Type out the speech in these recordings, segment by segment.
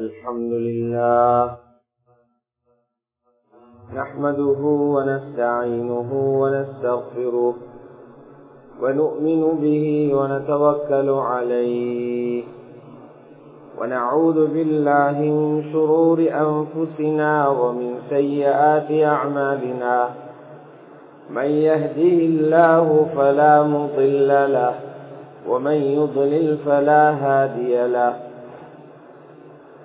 الحمد لله نحمده ونستعينه ونستغفره ونؤمن به ونتوكل عليه ونعوذ بالله من شرور أنفسنا ومن سيئات أعمالنا من يهده الله فلا مضل له ومن يضلل فلا هادي له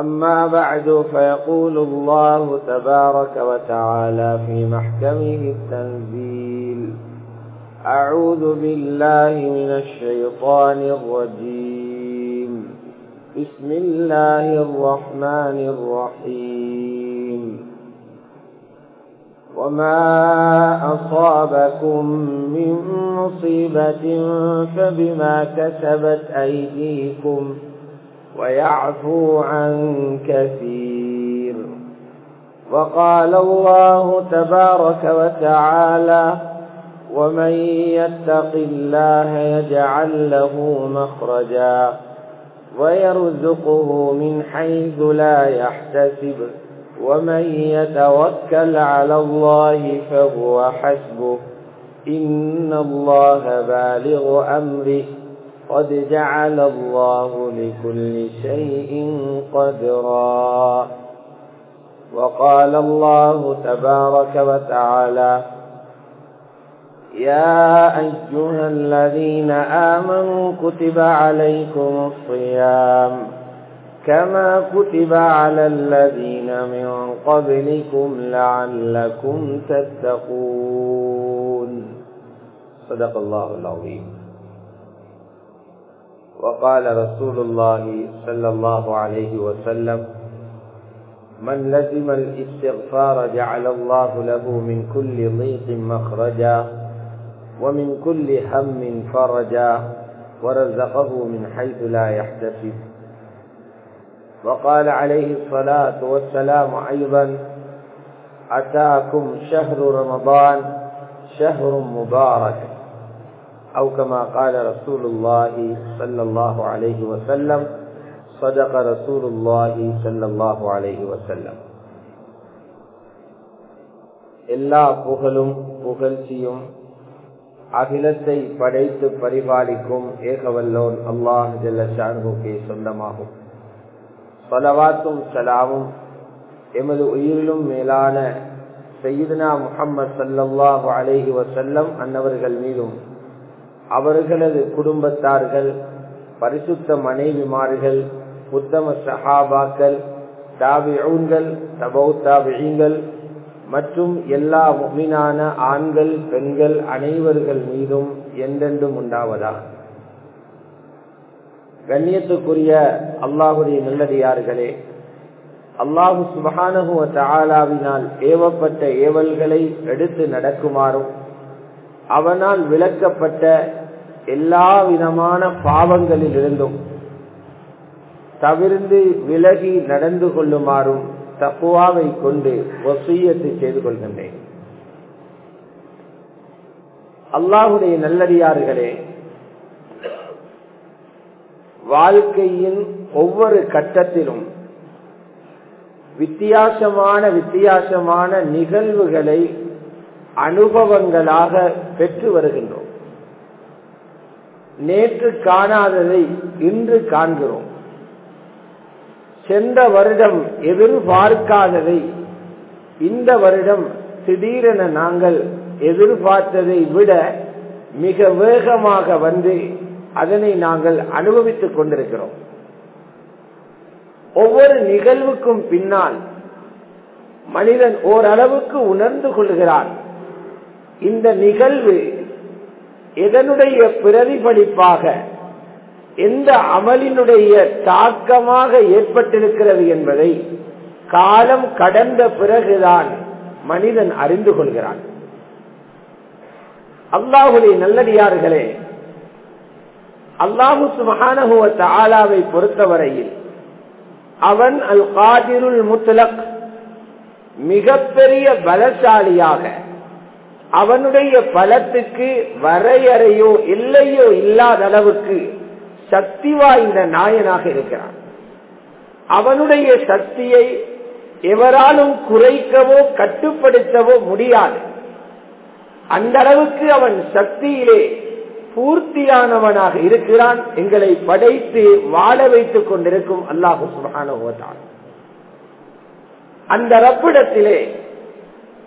أما بعد فيقول الله تبارك وتعالى في محكمه التنزيل أعوذ بالله من الشيطان الرجيم. بسم الله الرحمن الرحيم. وما أصابكم من مصيبة فبما كسبت أيديكم ويعفو عن كثير. وقال الله تبارك وتعالى ومن يتق الله يجعل له مخرجا ويرزقه من حيث لا يحتسب. ومن يتوكل على الله فهو حسبه. إن الله بالغ أمره. قد جعل الله لكل شيء قدرا وقال الله تبارك وتعالى يا أيها الذين آمنوا كتب عليكم الصيام كما كتب على الذين من قبلكم لعلكم تتقون صدق الله العظيم. وقال رسول الله صلى الله عليه وسلم من لزم الاستغفار جعل الله له من كل ضيق مخرجا ومن كل هم فرجا ورزقه من حيث لا يحتسب. وقال عليه الصلاة والسلام أيضا أتاكم شهر رمضان شهر مبارك. أو كما قال رسول الله صلى الله عليه وسلم صدق رسول الله صلى الله عليه وسلم எல்லா புகழும் புகழ்ச்சியும் அகிலத்தை படைத்து பரிபாலிக்கும் ஏகவல்லோன் அல்லாஹ் ஜல்லஷானுக்கே சொந்தமாகும் பலவாத்தும் சலாமும் எமது உயிரிலும் மேலான சையீதுனா முகம்மது சல்லல்லாஹு அலேஹி வசல்லம் அன்னவர்கள் மீதும் அவர்களது குடும்பத்தார்கள் பரிசுத்த மனைவிமார்கள் உத்தம சஹாபாக்கள் தாபிஊன்கள் தபௌ தாபிகள் மற்றும் எல்லா முக்மினான ஆண்கள் பெண்கள் அனைவர்கள் மீதும் என்றென்றும் உண்டாவதா? கண்ணியத்துக்குரிய அல்லாஹுடைய நல்லடியார்களே அல்லாஹு சுபகானகுவ தாலாவினால் ஏவப்பட்ட ஏவல்களை எடுத்து நடக்குமாறும் அவனால் விளக்கப்பட்ட எல்லா விதமான பாவங்களில் இருந்தும் தவிர்ந்து விலகி நடந்து கொள்ளுமாறும் தப்புவாவை கொண்டு ஒசையத்து செய்து கொள்கின்றேன். அல்லாஹுடைய நல்லடியார்களே வாழ்க்கையின் ஒவ்வொரு கட்டத்திலும் வித்தியாசமான வித்தியாசமான நிகழ்வுகளை அனுபவங்களாக பெற்று வருகின்றோம். நேற்று காணாததை இன்று காண்கிறோம். சென்ற வருடம் எதிர்பார்க்காததை இந்த வருடம் திடீரென நாங்கள் எதிர்பார்த்ததை விட மிக வேகமாக வந்து அதனை நாங்கள் அனுபவித்துக் கொண்டிருக்கிறோம். ஒவ்வொரு நிகழ்வுக்கும் பின்னால் மனிதன் ஓரளவுக்கு உணர்ந்து கொள்கிறான். இந்த நிகழ்வு எதனுடைய பிரதிபலிப்பாக எந்த அமலினுடைய தாக்கமாக ஏற்பட்டிருக்கிறது என்பதை காலம் கடந்த பிறகுதான் மனிதன் அறிந்து கொள்கிறான். அல்லாஹுடைய நல்லடியார்களே அல்லாஹு சுமகானகுவ தாலாவை பொறுத்தவரையில் அவன் அல் காதிருள் முத்தலக் மிகப்பெரிய பலசாலியாக அவனுடைய பலத்துக்கு வரையறையோ இல்லையோ இல்லாத அளவுக்கு சக்தி வாய்ந்த நாயனாக இருக்கிறான். அவனுடைய சக்தியை எவராலும் குறைக்கவோ கட்டுப்படுத்தவோ முடியாது. அந்த அளவுக்கு அவன் சக்தியிலே பூர்த்தியானவனாக இருக்கிறான். எங்களை படைத்து வாழ வைத்துக் கொண்டிருக்கும் அல்லாஹு சுபானுவத்தான் அந்த ரப்பிடத்திலே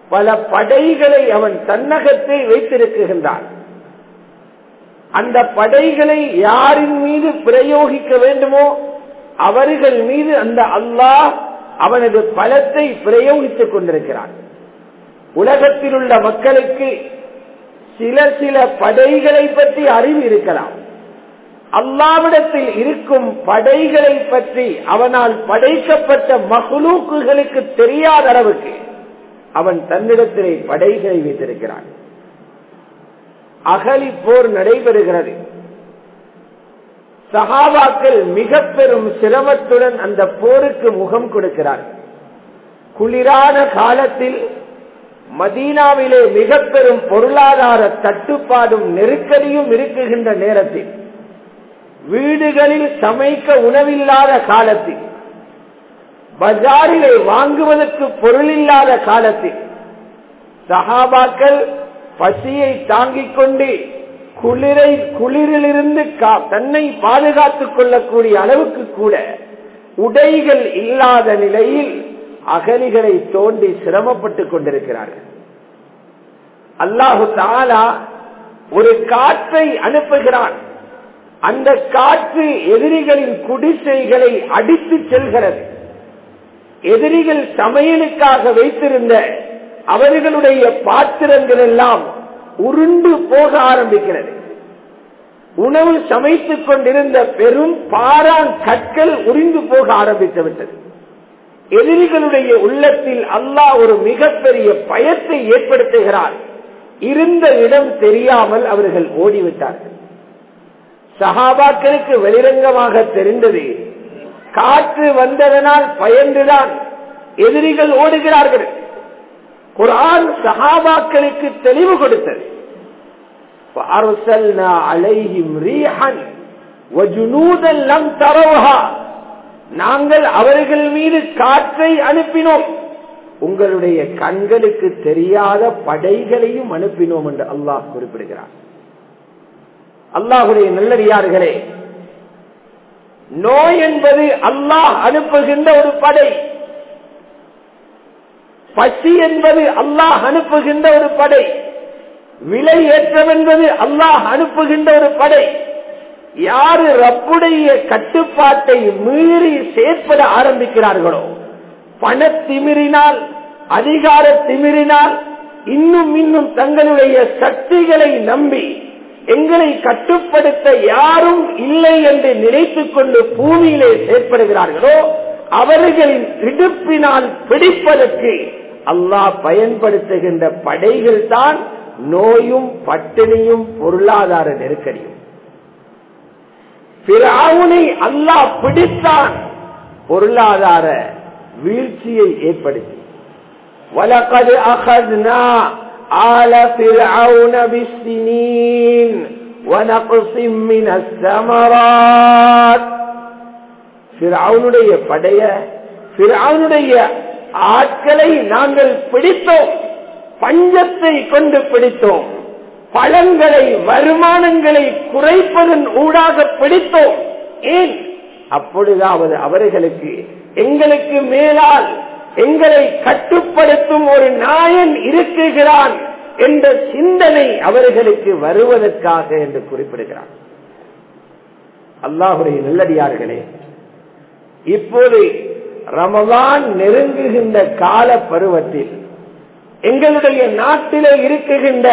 பல படைகளை அவன் தன்னகத்தை வைத்திருக்கின்றான். அந்த படைகளை யாரின் மீது பிரயோகிக்க வேண்டுமோ அவர்கள் மீது அந்த அல்லாஹ் அவனது பலத்தை பிரயோகித்துக் கொண்டிருக்கிறான். உலகத்தில் உள்ள மக்களுக்கு சில சில படைகளை பற்றி அறிவு இருக்கலாம். அல்லாவிடத்தில் இருக்கும் படைகளை பற்றி அவனால் படைக்கப்பட்ட மகுலூக்குகளுக்கு தெரியாத அளவுக்கு அவன் தன்னிடத்திலே படைகளை வைத்திருக்கிறான். அகலி போர் நடைபெறுகிறது. சகாபாக்கள் மிக பெரும் சிரமத்துடன் அந்த போருக்கு முகம் கொடுக்கிறார். குளிரான காலத்தில் மதீனாவிலே மிக பெரும் பொருளாதார தட்டுப்பாடும் நெருக்கடியும் இருக்குகின்ற நேரத்தில் வீடுகளில் சமைக்க உணவில்லாத காலத்தில் பஜாரிலே வாங்குவதற்கு பொருள் இல்லாத காலத்தில் சகாபாக்கள் பசியை தாங்கிக் கொண்டு குளிரை குளிரிலிருந்து தன்னை பாதுகாத்துக் கொள்ளக்கூடிய அளவுக்கு கூட உடைகள் இல்லாத நிலையில் அகலிகளை தோண்டி சிரமப்பட்டுக் கொண்டிருக்கிறார்கள். அல்லாஹு தாலா ஒரு காற்றை அனுப்புகிறான். அந்த காற்று எதிரிகளின் குடிசைகளை அடித்து செல்கிறது. எதிரிகள் சமையலுக்காக வைத்திருந்த அவர்களுடைய பாத்திரங்கள் எல்லாம் உருண்டு போக ஆரம்பிக்கிறது. உணவு சமைத்துக் கொண்டிருந்த பெரும் பாரான் கற்கள் உறிந்து போக ஆரம்பித்து விட்டது. எதிரிகளுடைய உள்ளத்தில் அல்லாஹ் ஒரு மிகப்பெரிய பயத்தை ஏற்படுத்துகிறார். இருந்த இடம் தெரியாமல் அவர்கள் ஓடிவிட்டார்கள். சகாபாக்களுக்கு வெளிரங்கமாக தெரிந்தது காற்று வந்ததனால் பயந்துதான் எதிரிகள் ஓடுகிறார்கள். குரான் சகாபாக்களுக்கு தெளிவு கொடுத்தது. நாங்கள் அவர்கள் மீது காற்றை அனுப்பினோம். உங்களுடைய கண்களுக்கு தெரியாத படைகளையும் அனுப்பினோம் என்று அல்லாஹ் குறிப்பிடுகிறார் அல்லாஹுடைய நல்லடியார்களே நோய் என்பது அல்லாஹ் அனுப்புகின்ற ஒரு படை. பசி என்பது அல்லாஹ் அனுப்புகின்ற ஒரு படை. விலை ஏற்றம் என்பது அல்லாஹ் அனுப்புகின்ற ஒரு படை. யாரு ரப்புடைய கட்டுப்பாட்டை மீறி செயற்பட ஆரம்பிக்கிறார்களோ பண திமிரினால் அதிகார திமிரினால் இன்னும் இன்னும் தங்களுடைய சக்திகளை நம்பி எங்களை கட்டுப்படுத்த யாரும் இல்லை என்று நினைத்துக் கொண்டு பூமியிலே செயற்படுகிறார்களோ அவர்களின் இடுப்பினால் பிடிப்பதற்கு அல்லாஹ் பயன்படுத்துகின்ற படைகள் தான் நோயும் பட்டினியும் பொருளாதார நெருக்கடியும். பிறாவுனை அல்லாஹ் பிடித்தான் பொருளாதார வீழ்ச்சியை ஏற்படுத்தி. வலக்கது அகத்னா آل فرعون بالسنين ونقص من الثمرات. فرعونுடைய படைய فرعونுடைய ஆட்களை நாங்கள் பிடித்தோம். பஞ்சத்தை கொண்டு பிடித்தோம். பழங்களை வருமானங்களை குறைப்பதன் ஊடாக பிடித்தோம். ஏன்? அப்பொழுதாவது அவர்களுக்கு எங்களுக்கு மேலால் எங்களை கட்டுப்படுத்தும் ஒரு நாயன் இருக்குகிறான் என்ற சிந்தனை அவர்களுக்கு வருவதற்காக என்று குறிப்பிடுகிறார். அல்லாஹுடைய நல்லடியார்களே இப்போது ரமதான் நெருங்குகின்ற கால பருவத்தில் எங்களுடைய நாட்டிலே இருக்குகின்ற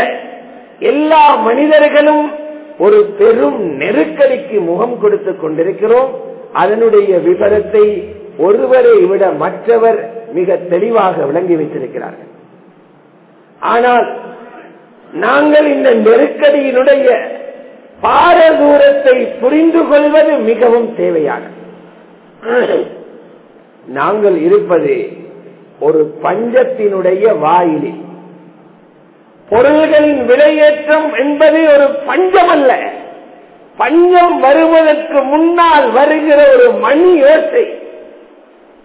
எல்லா மனிதர்களும் ஒரு பெரும் நெருக்கடிக்கு முகம் கொடுத்துக் கொண்டிருக்கிறோம். அதனுடைய விவரத்தை ஒருவரை விட மற்றவர் மிக தெளிவாக விளங்கி வைத்திருக்கிறார்கள். ஆனால் நாங்கள் இந்த நெருக்கடியினுடைய பாரதூரத்தை புரிந்து கொள்வது மிகவும் தேவையான. நாங்கள் இருப்பது ஒரு பஞ்சத்தினுடைய வாயிலில். பொருள்களின் விலையேற்றம் என்பது ஒரு பஞ்சம் அல்ல பஞ்சம் வருவதற்கு முன்னால் வருகிற ஒரு மணி யோசை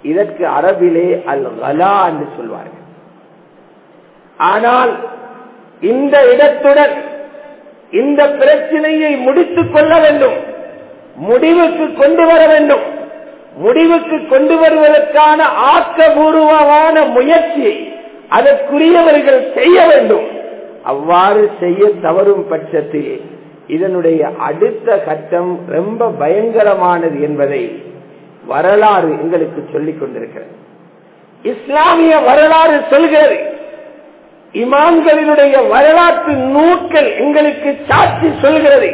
இதற்கு அரபிலே அல் கலா என்று சொல்வார்கள். ஆனால் இந்த இடத்துடன் இந்த பிரச்சனையை முடித்துக் கொள்ள வேண்டும். முடிவுக்கு கொண்டு வர வேண்டும். முடிவுக்கு கொண்டு வருவதற்கான ஆக்கபூர்வமான முயற்சி அதற்குரியவர்கள் செய்ய வேண்டும். அவ்வாறு செய்ய தவறும் பட்சத்தில் இதனுடைய அடுத்த கட்டம் ரொம்ப பயங்கரமானது என்பதை வரலாறு எங்களுக்கு சொல்லிக் கொண்டிருக்கிறது. இஸ்லாமிய வரலாறு சொல்கிறது. இமாம்களினுடைய வரலாற்று நூல்கள் எங்களுக்கு சாட்சி சொல்கிறது.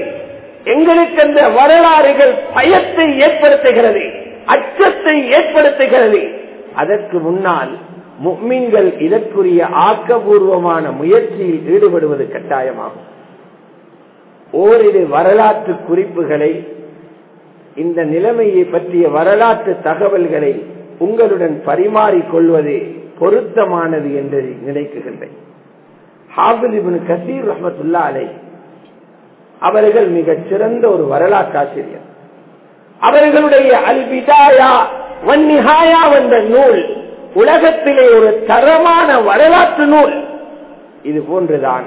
எங்களுக்கு அந்த வரலாறுகள் பயத்தை ஏற்படுத்துகிறது அச்சத்தை ஏற்படுத்துகிறது. அதற்கு முன்னால் முக்மீன்கள் இதற்குரிய ஆக்கபூர்வமான முயற்சியில் ஈடுபடுவது கட்டாயமாகும். ஓரிரு வரலாற்று குறிப்புகளை இந்த நிலைமையை பற்றிய வரலாற்று தகவல்களை உங்களுடன் பரிமாறிக்கொள்வது பொருத்தமானது என்று நினைக்குகின்றேன். ஹாபிலிபின் கசீர் ரஹமத்துல்லா அலை அவர்கள் மிகச் சிறந்த ஒரு வரலாற்றாசிரியர். அவர்களுடைய அல்பிதாயா வன்னிஹாயா என்ற நூல் உலகத்திலே ஒரு தரமான வரலாற்று நூல். இது போன்றுதான்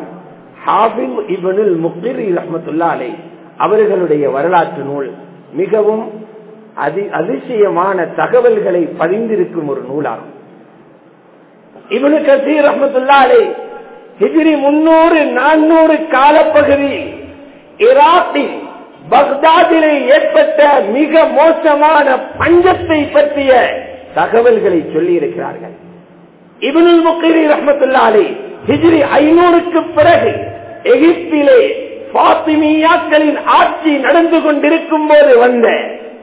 ஹாபிம் இபனுல் முக்திரி ரஹமத்துல்லா அலை அவர்களுடைய வரலாற்று நூல். மிகவும் அதி அதிசயமான தகவல்களை பதிந்திருக்கும் ஒரு நூலாகும். இவனு கசீர் அஹமதுல்லாலே ஹிஜிரி முன்னூறு நானூறு காலப்பகுதி ஈராக்கில் பக்தாதிலே ஏற்பட்ட மிக மோசமான பஞ்சத்தை பற்றிய தகவல்களை சொல்லி இருக்கிறார்கள் இவனுல் முக்கிரி ரஹமத்துல்லாலே ஹிஜிரி ஐநூறுக்கு பிறகு எகிப்திலே பாத்திமியாக்களின் ஆட்சி நடந்து கொண்டிருக்கும் போது வந்த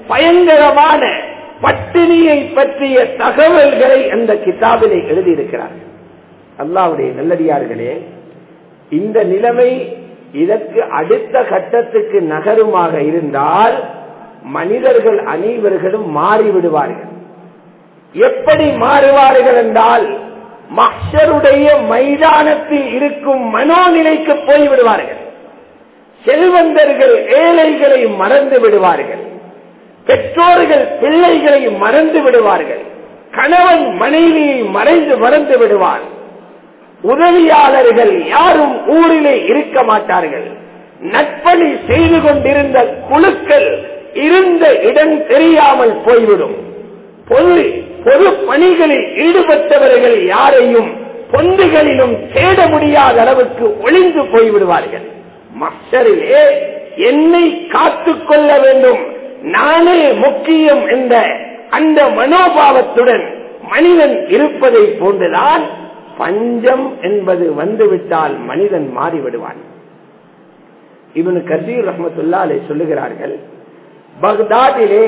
பயங்கரமான பட்டினியை பற்றிய தகவல்களை அந்த கிதாபிலே எழுதியிருக்கிறார்கள் அல்லாவுடைய நல்லடியார்களே இந்த நிலைமை இதற்கு அடுத்த கட்டத்துக்கு நகருமாக இருந்தால் மனிதர்கள் அனைவர்களும் மாறிவிடுவார்கள். எப்படி மாறுவார்கள் என்றால் மக்ஷருடைய மைதானத்தில் இருக்கும் மனோநிலைக்கு போய்விடுவார்கள். செல்வந்தர்கள் ஏழைகளை மறந்து விடுவார்கள். பெற்றோர்கள் பிள்ளைகளை மறந்து விடுவார்கள். கணவன் மனைவியை மறைந்து மறந்து விடுவார். உதவியாளர்கள் யாரும் ஊரிலே இருக்க மாட்டார்கள். நட்பணி செய்து கொண்டிருந்த குழுக்கள் இருந்த இடம் தெரியாமல் போய்விடும். பொது பொது பணிகளில் ஈடுபட்டவர்கள் யாரையும் பொந்துகளிலும் தேட முடியாத அளவுக்கு ஒளிந்து போய்விடுவார்கள். மக்களிலே என்னை காத்து கொள்ள வேண்டும். நானே முக்கியம் என்ற அந்த மனோபாவத்துடன் மனிதன் இருப்பதை போன்றுதான் பஞ்சம் என்பது வந்துவிட்டால் மனிதன் மாறிவிடுவான். இவனு கசீர் ரஹமத்துல்லாலே சொல்லுகிறார்கள் பக்தாதிலே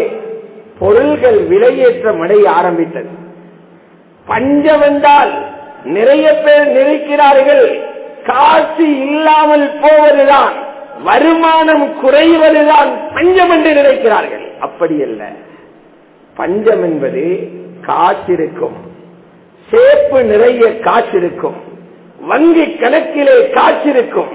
பொருள்கள் விலையேற்றம் அடைய ஆரம்பித்தது. பஞ்சம் என்றால் நிறைய பேர் நினைக்கிறார்கள் காசு இல்லாமல் போவதுதான் வருமானம் குறைவதுதான் பஞ்சம் என்று நினைக்கிறார்கள். அப்படி அல்ல. பஞ்சம் என்பது காசிருக்கும் சேப்பு நிறைய காசிருக்கும் வங்கி கணக்கிலே காசிருக்கும்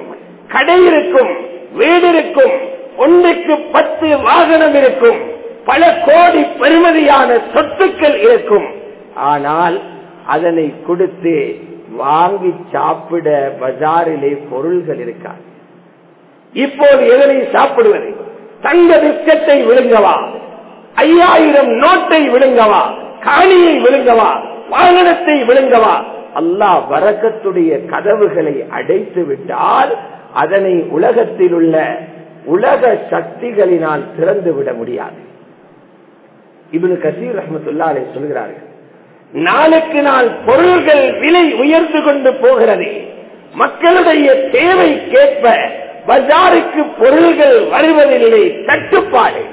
கடை இருக்கும். வீடு இருக்கும். ஒன்றுக்கு பத்து வாகனம் இருக்கும். பல கோடி பெருமதியான சொத்துக்கள் இருக்கும். ஆனால் அதனை கொடுத்து வாங்கி சாப்பிட பஜாரிலே பொருள்கள் இருக்கா இப்போது எதனை சாப்பிடுவது? தங்க பிஸ்கத்தை விழுங்கவா? ஐயாயிரம் நோட்டை விழுங்கவா? காணியை விழுங்கவா? வாகனத்தை விழுங்கவா? அல்லாஹ் வரக்கத்துடைய கதவுகளை அடைத்து விட்டால் அதனை உலகத்தில் உள்ள உலக சக்திகளினால் திறந்து விட முடியாது. இவனு கசீர் ரஹமத்துல்லாலே சொல்கிறார்கள் நாளுக்கு நாள் பொருள்கள் விலை உயர்ந்து கொண்டு போகிறது. மக்களுடைய தேவைக்கேற்ப பஜாருக்கு பொருள்கள் வருவதில்லை தட்டுப்பாடு.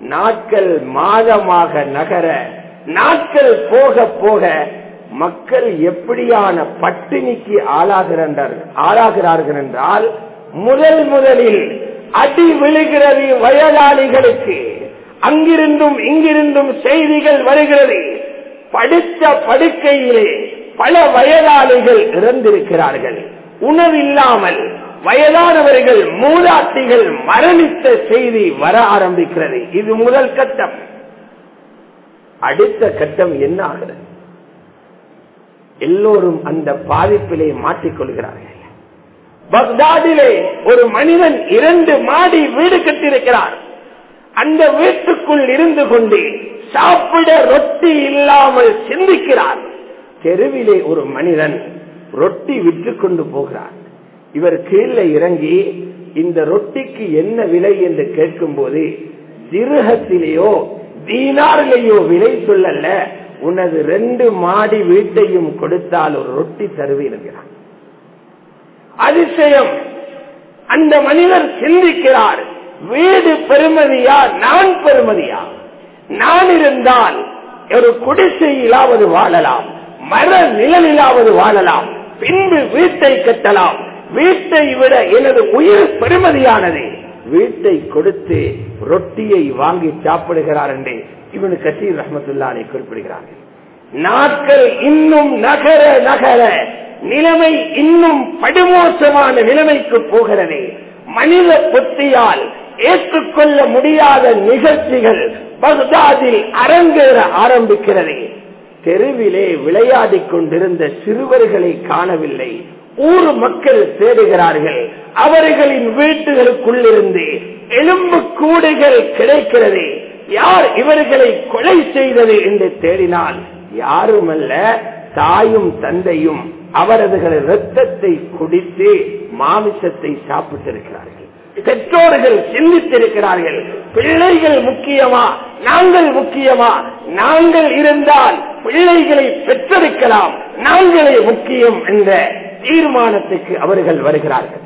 நாட்கள் மாதமாக நகர நாட்கள் போக போக மக்கள் எப்படியான பட்டினிக்கு ஆளாகிறார்கள் ஆளாகிறார்கள் என்றால் முதல் முதலில் அடி விழுகிறது வயதாளிகளுக்கு அங்கிருந்தும் இங்கிருந்தும் செய்திகள் வருகிறது. படுத்த படுக்கையிலே பல வயதாளிகள் இறந்திருக்கிறார்கள். உணவில்லாமல் வயதானவர்கள் மூதாட்டிகள் மரணித்த செய்தி வர ஆரம்பிக்கிறது. இது முதல் கட்டம். அடுத்த கட்டம் என்ன ஆகிறது? எல்லோரும் அந்த பாதிப்பிலே மாட்டிக்கொள்கிறார்கள் பக்தாதிலே ஒரு மனிதன் இரண்டு மாடி வீடு கட்டியிருக்கிறார். அந்த வீட்டுக்குள் இருந்து கொண்டு சாப்பிட ரொட்டி இல்லாமல் சிந்திக்கிறார். தெருவிலே ஒரு மனிதன் ரொட்டி விற்று கொண்டு போகிறார். இவர் கீழே இறங்கி இந்த ரொட்டிக்கு என்ன விலை என்று கேட்கும் போது சிறுகத்திலேயோ தீனாரிலேயோ விலை சொல்லல. உனது ரெண்டு மாடி வீட்டையும் கொடுத்தால் ஒரு ரொட்டி தருவீர்கள் அதிசயம். அந்த மனிதர் சிந்திக்கிறார். வீடு பெருமதியா நான் பெருமதியா? நான் இருந்தால் ஒரு குடிசையிலாவது வாழலாம் மர நிழலிலாவது வாழலாம் பின்பு வீட்டை கட்டலாம். வீட்டை விட எனது உயிர் பெருமதியானது. வீட்டை கொடுத்து ரொட்டியை வாங்கி சாப்பிடுகிறார் என்று இவனு கசீர் ரஹமத்துல்லானை குறிப்பிடுகிறார்கள். நாட்கள் இன்னும் நகர நகர நிலைமை இன்னும் படுமோசமான நிலைமைக்கு போகிறது. மனித புத்தியால் ஏற்றுக்கொள்ள முடியாத நிகழ்ச்சிகள் பக்தாதில் அரங்கேற ஆரம்பிக்கிறது. தெருவிலே விளையாடிக் கொண்டிருந்த சிறுவர்களை காணவில்லை. ஊர் மக்கள் தேடுகிறார்கள். அவர்களின் வீட்டுகளுக்குள்ளிருந்து எலும்பு கூடுகள் கிடைக்கிறது. யார் இவர்களை கொலை செய்தது என்று தேடினால் யாருமல்ல தாயும் தந்தையும் அவரதுகளை ரத்தத்தை குடித்து மாமிசத்தை சாப்பிட்டிருக்கிறார் பெற்றோர்கள் சிந்தித்திருக்கிறார்கள் பிள்ளைகள் முக்கியமா? நாங்கள் முக்கியமா? நாங்கள் இருந்தால் பிள்ளைகளை பெற்றெடுக்கலாம். நாங்களே முக்கியம் என்ற தீர்மானத்துக்கு அவர்கள் வருகிறார்கள்.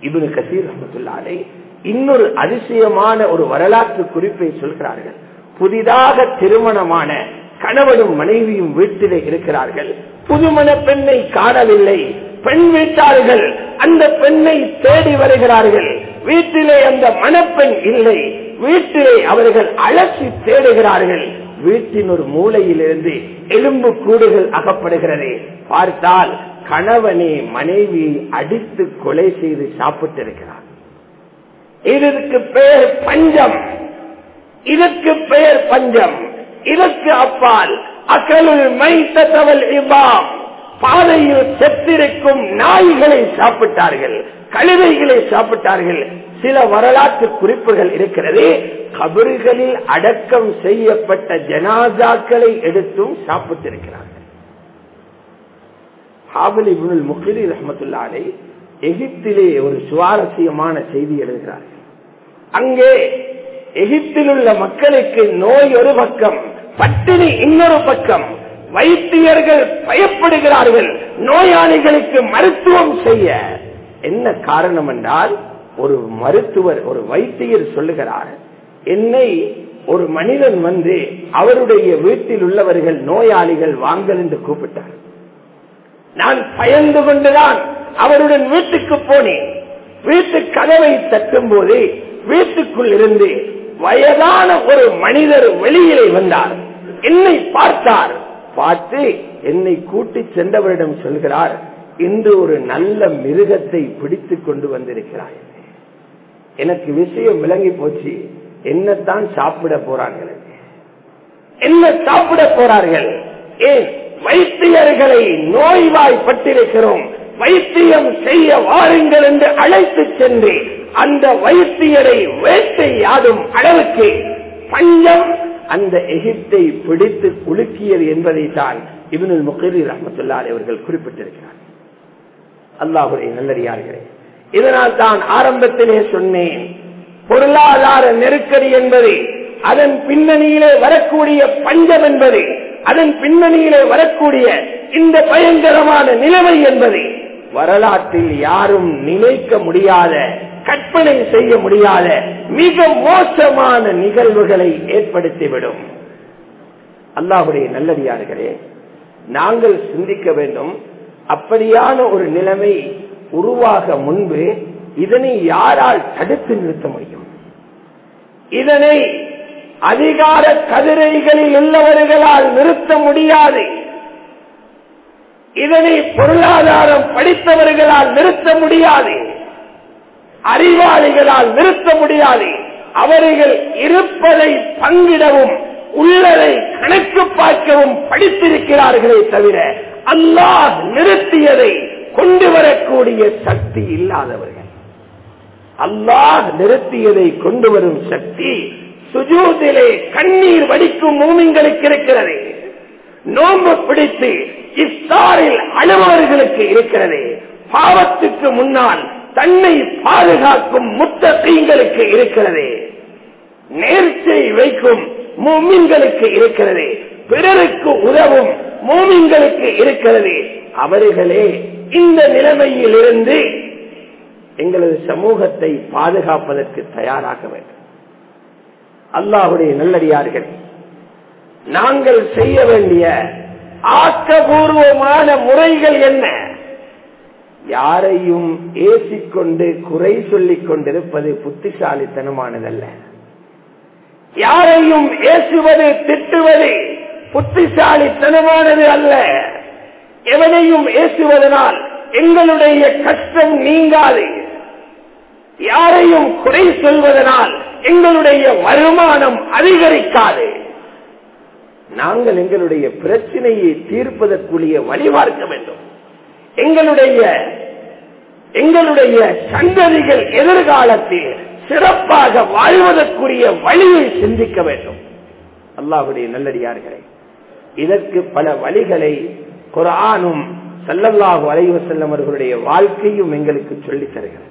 இவரு கசீர் ரஹமத்துல்லாலே இன்னொரு அதிசயமான ஒரு வரலாற்று குறிப்பை சொல்கிறார்கள். புதிதாக திருமணமான கணவனும் மனைவியும் வீட்டிலே இருக்கிறார்கள். புதுமண பெண்ணை காணவில்லை. பெண் வீட்டார்கள் அந்த பெண்ணை தேடி வருகிறார்கள். வீட்டிலே அந்த மணப்பெண் இல்லை. வீட்டிலே அவர்கள் அலசி தேடுகிறார்கள். வீட்டின் ஒரு மூலையிலிருந்து எலும்பு கூடுகள் அகப்படுகிறது. பார்த்தால் கணவனே மனைவி அடித்து கொலை செய்து சாப்பிட்டிருக்கிறார். இதற்கு பெயர் பஞ்சம். இதற்கு பெயர் பஞ்சம். இதற்கு அப்பால் அகலுள் மைத்தவல் இபாம். பாதையில் செத்திருக்கும் நாய்களை சாப்பிட்டார்கள் கழுதைகளை சாப்பிட்டார்கள். சில வரலாற்று குறிப்புகள் இருக்கிறது. கபறுகளில் அடக்கம் செய்யப்பட்ட ஜனாதாக்களை எடுத்தும் சாப்பிட்டிருக்கிறார்கள். ஹாபிலி முகிரி ரஹமத்துல்லாலை எகிப்திலே ஒரு சுவாரஸ்யமான செய்தி எழுதுகிறார்கள். அங்கே எகிப்தில் உள்ள மக்களுக்கு நோய் ஒரு பக்கம் பட்டினி இன்னொரு பக்கம் வைத்தியர்கள் பயப்படுகிறார்கள். நோயாளிகளுக்கு மருத்துவம் செய்ய. என்ன காரணம் என்றால் ஒரு மருத்துவர் ஒரு வைத்தியர் சொல்லுகிறார் என்னை ஒரு மனிதன் வந்து அவருடைய வீட்டில் உள்ளவர்கள் நோயாளிகள் வாங்கல் என்று கூப்பிட்டார். நான் பயந்து கொண்டுதான் அவருடன் வீட்டுக்கு போனேன். வீட்டு கதவை தட்டும் போது வீட்டுக்குள் இருந்து வயதான ஒரு மனிதர் வெளியிலே வந்தார். என்னை பார்த்தார். பார்த்து என்னை கூட்டி சென்றவரிடம் சொல்கிறார் இன்று ஒரு நல்ல மிருகத்தை பிடித்து கொண்டு வந்திருக்கிறாய். எனக்கு விஷயம் விளங்கி போச்சு என்னத்தான் சாப்பிட போறார்கள்? என்ன சாப்பிட போறார்கள்? ஏன் வைத்தியர்களை நோய்வாய்ப்பட்டிருக்கிறோம் வைத்தியம் செய்ய வாருங்கள் என்று அழைத்து சென்று அந்த வைத்தியரை வேட்டையாடும் அளவுக்கு பஞ்சம் அந்த எகிப்தை பிடித்து குலுக்கியது என்பதை தான் இவனு முகரி ரஹமத்துல்லாரி அவர்கள் குறிப்பிட்டிருக்கிறார். அல்லாஹுடைய நல்லடியார்களே இதனால் தான் ஆரம்பத்திலே சொன்னேன் பொருளாதார நெருக்கடி என்பது அதன் பின்னணியிலே வரக்கூடிய பஞ்சம் என்பது அதன் பின்னணியிலே வரக்கூடிய இந்த பயங்கரமான நிலைமை என்பது வரலாற்றில் யாரும் நினைக்க முடியாத கற்பனை செய்ய முடியாத மிக மோசமான நிகழ்வுகளை ஏற்படுத்திவிடும். அல்லாஹுடைய நல்லடியார்களே நாங்கள் சிந்திக்க வேண்டும். அப்படியான ஒரு நிலைமை உருவாக முன்பு இதனை யாரால் தடுத்து நிறுத்த முடியும்? இதனை அதிகார கதிரைகளில் உள்ளவர்களால் நிறுத்த முடியாது. இதனை பொருளாதாரம் படித்தவர்களால் நிறுத்த முடியாது. அறிவாளிகளால் நிறுத்த முடியாது. அவர்கள் இருப்பதை பங்கிடவும் உள்ளதை கணக்கு பார்க்கவும் படித்திருக்கிறார்களே தவிர அல்லாஹ் நிறுத்தியதை கொண்டு வரக்கூடிய சக்தி இல்லாதவர்கள். அல்லாஹ் நிறுத்தியதை கொண்டு வரும் சக்தி சுஜூதிலே கண்ணீர் வடிக்கும் மூமிங்களுக்கு இருக்கிறது. நோம்பு பிடித்து இஃப்தாரில் அழுபவர்களுக்கு இருக்கிறது. பாவத்துக்கு முன்னால் தன்னை பாதுகாக்கும் முத்தீங்களுக்கு இருக்கிறது. நேர்ச்சை வைக்கும் மூமின்களுக்கு இருக்கிறது. பிறருக்கு உதவும் மூமின்களுக்கு இருக்கிறது. அவர்களே இந்த நிலைமையில் இருந்து எங்களது சமூகத்தை பாதுகாப்பதற்கு தயாராக வேண்டும். அல்லாஹுடைய நல்லடியார்கள் நாங்கள் செய்ய வேண்டிய ஆக்கபூர்வமான முறைகள் என்ன? யாரையும் ஏசிக்கொண்டு குறை சொல்லிக் கொண்டிருப்பது புத்திசாலித்தனமானதல்ல. யாரையும் ஏசுவது திட்டுவது புத்திசாலித்தனமானது அல்ல. எவனையும் ஏசுவதனால் எங்களுடைய கஷ்டம் நீங்காது. யாரையும் குறை சொல்வதனால் எங்களுடைய வருமானம் அதிகரிக்காது. நாங்கள் எங்களுடைய பிரச்சனையை தீர்ப்பதற்குரிய வழி பார்க்க வேண்டும். எங்களுடைய எங்களுடைய சந்ததிகள் எதிர்காலத்தில் சிறப்பாக வாழ்வதற்குரிய வழியை சிந்திக்க வேண்டும். அல்லாஹுடைய நல்லடியார்களே இதற்கு பல வழிகளை குரானும் செல்லல்லாஹு அலைவ செல்லம் அவர்களுடைய வாழ்க்கையும் எங்களுக்கு சொல்லித் தருகிறது.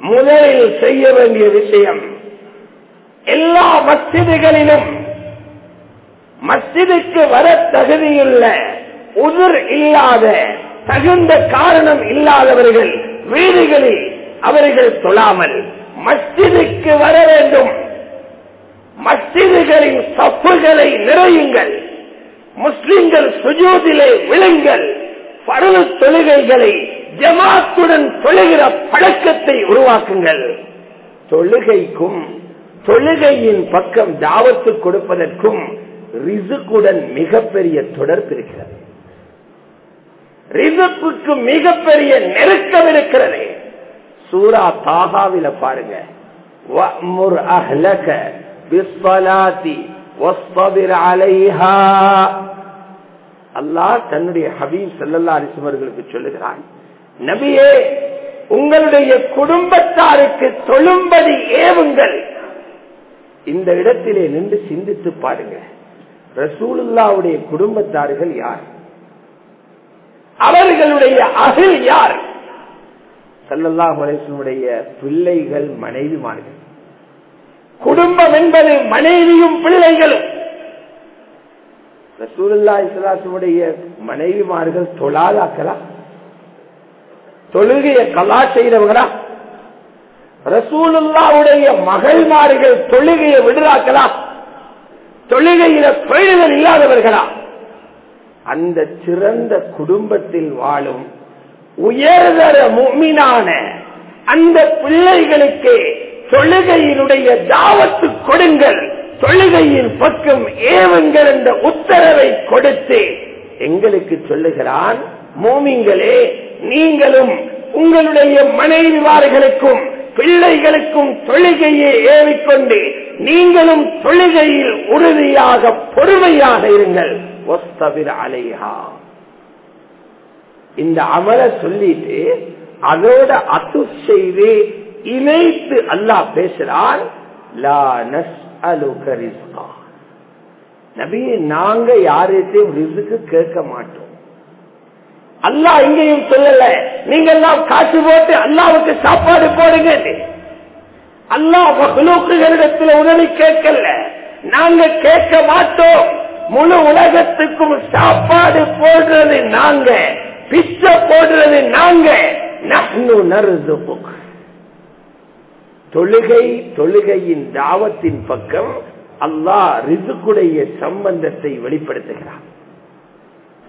முதலில் செய்ய வேண்டிய விஷயம் எல்லா மசிதிகளிலும் மசிதுக்கு வர தகுதியுள்ள உதிர் இல்லாத தகுந்த காரணம் இல்லாதவர்கள் வீடுகளில் அவர்கள் தொழாமல் மஸ்ஜிதுக்கு வர வேண்டும். மஸ்ஜிதுகளின் சப்புகளை நிறையுங்கள். முஸ்லிம்கள் சுஜூதிலே விழுங்கள். பருவ தொழுகைகளை ஜமாத்துடன் தொழுகிற பழக்கத்தை உருவாக்குங்கள். தொழுகைக்கும் தொழுகையின் பக்கம் தாவத்து கொடுப்பதற்கும் ரிசுக்குடன் மிகப்பெரிய தொடர்பு இருக்கிறது. ரிசப்புக்கு மிகப்பெரிய நெருக்கம் இருக்கிறது. சூரா தாகாவில பாருங்க. அல்லாஹ் தன்னுடைய ஹபீப் செல்லல்லா அரிசுமர்களுக்கு சொல்லுகிறான். நபியே உங்களுடைய குடும்பத்தாருக்கு தொழும்படி ஏவுங்கள். இந்த இடத்திலே நின்று சிந்தித்து பாருங்க. ரசூலுல்லாவுடைய குடும்பத்தார்கள் யார்? அவர்களுடைய அகில் யார்? சல்லல்லா அலிஸ்லமுடைய பிள்ளைகள் மனைவிமார்கள். குடும்பம் என்பது மனைவியும் பிள்ளைகளும் ரசூலுல்லா இஸ்லாசமுடைய மனைவிமார்கள் தொழாதாக்களா? தொழுகைய கலா செய்தவங்களா ரசூலுல்லாவுடைய மகள்மார்கள் தொழுகையை விடுறாக்களா தொழுகையில தொழில்கள் இல்லாதவர்களா? அந்த சிறந்த குடும்பத்தில் வாழும் உயர்தர முமினான அந்த பிள்ளைகளுக்கு தொழுகையினுடைய தாவத்து கொடுங்கள். தொழுகையின் பக்கம் ஏவுங்கள் என்ற உத்தரவை கொடுத்து எங்களுக்கு சொல்லுகிறான் மோமிங்களே நீங்களும் உங்களுடைய மனைவிமார்களுக்கும் பிள்ளைகளுக்கும் தொழுகையை ஏவிக்கொண்டு நீங்களும் தொழுகையில் உறுதியாக பொறுமையாக இருங்கள். அலைஹா. இந்த அமல சொல்லிட்டு அதோட அத்து செய்து இணைத்து அல்லாஹ் பேசுறான் நபி நாங்க யார்கிட்டையும் ரிசுக்கு கேட்க மாட்டோம். அல்லாஹ் இங்கேயும் சொல்லல நீங்க எல்லாம் காசு போட்டு அல்லாவுக்கு சாப்பாடு போடுங்க. அல்லாஹ் மகளுக்குகளிடத்துல உதவி கேட்கல. நாங்க கேட்க மாட்டோம். முழு உலகத்துக்கும் சாப்பாடு போடுறது நாங்க பிச்சை போடுறது நாங்க. தொழுகை தொழுகையின் தாவத்தின் பக்கம் அல்லாஹ் ரிசுக்குடைய சம்பந்தத்தை வெளிப்படுத்துகிறார்.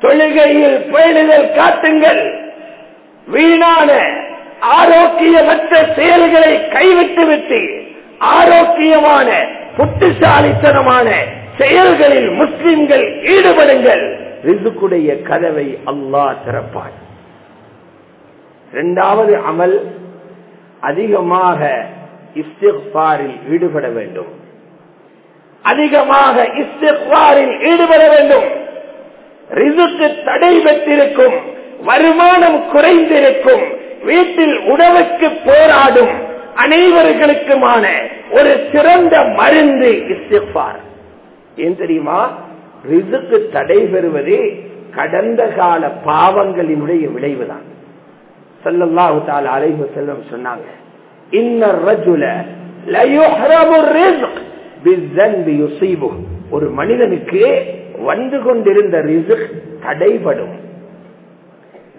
தொழுகையில் பேணுதல் காட்டுங்கள். வீணான ஆரோக்கியமற்ற செயல்களை கைவிட்டு விட்டு ஆரோக்கியமான புத்திசாலித்தனமான செயல்களில் முஸ்லிம்கள் ஈடுபடுங்கள். ரிசுக்குடைய கதவை அல்லாஹ் திறப்பார் இரண்டாவது அமல் அதிகமாக இஸ்திஃபாரில் ஈடுபட வேண்டும். அதிகமாக இஸ்திஃபாரில் ஈடுபட வேண்டும். ரிசுக்கு தடை பெற்றிருக்கும் வருமானம் குறைந்திருக்கும் வீட்டில் உணவுக்கு போராடும் அனைவர்களுக்குமான ஒரு சிறந்த மருந்து இஸ்திஃபார் ஏன் தெரியுமா? ரிசுக்கு தடை பெறுவது கடந்த கால பாவங்களினுடைய விளைவுதான். சல்லல்லாஹு தால அலைஹு செல்லம் சொன்னாங்க இன்னர் ரஜுல லயுஹ்ரமு ஒரு மனிதனுக்கு வந்து கொண்டிருந்த ரிசுக் தடைபடும்.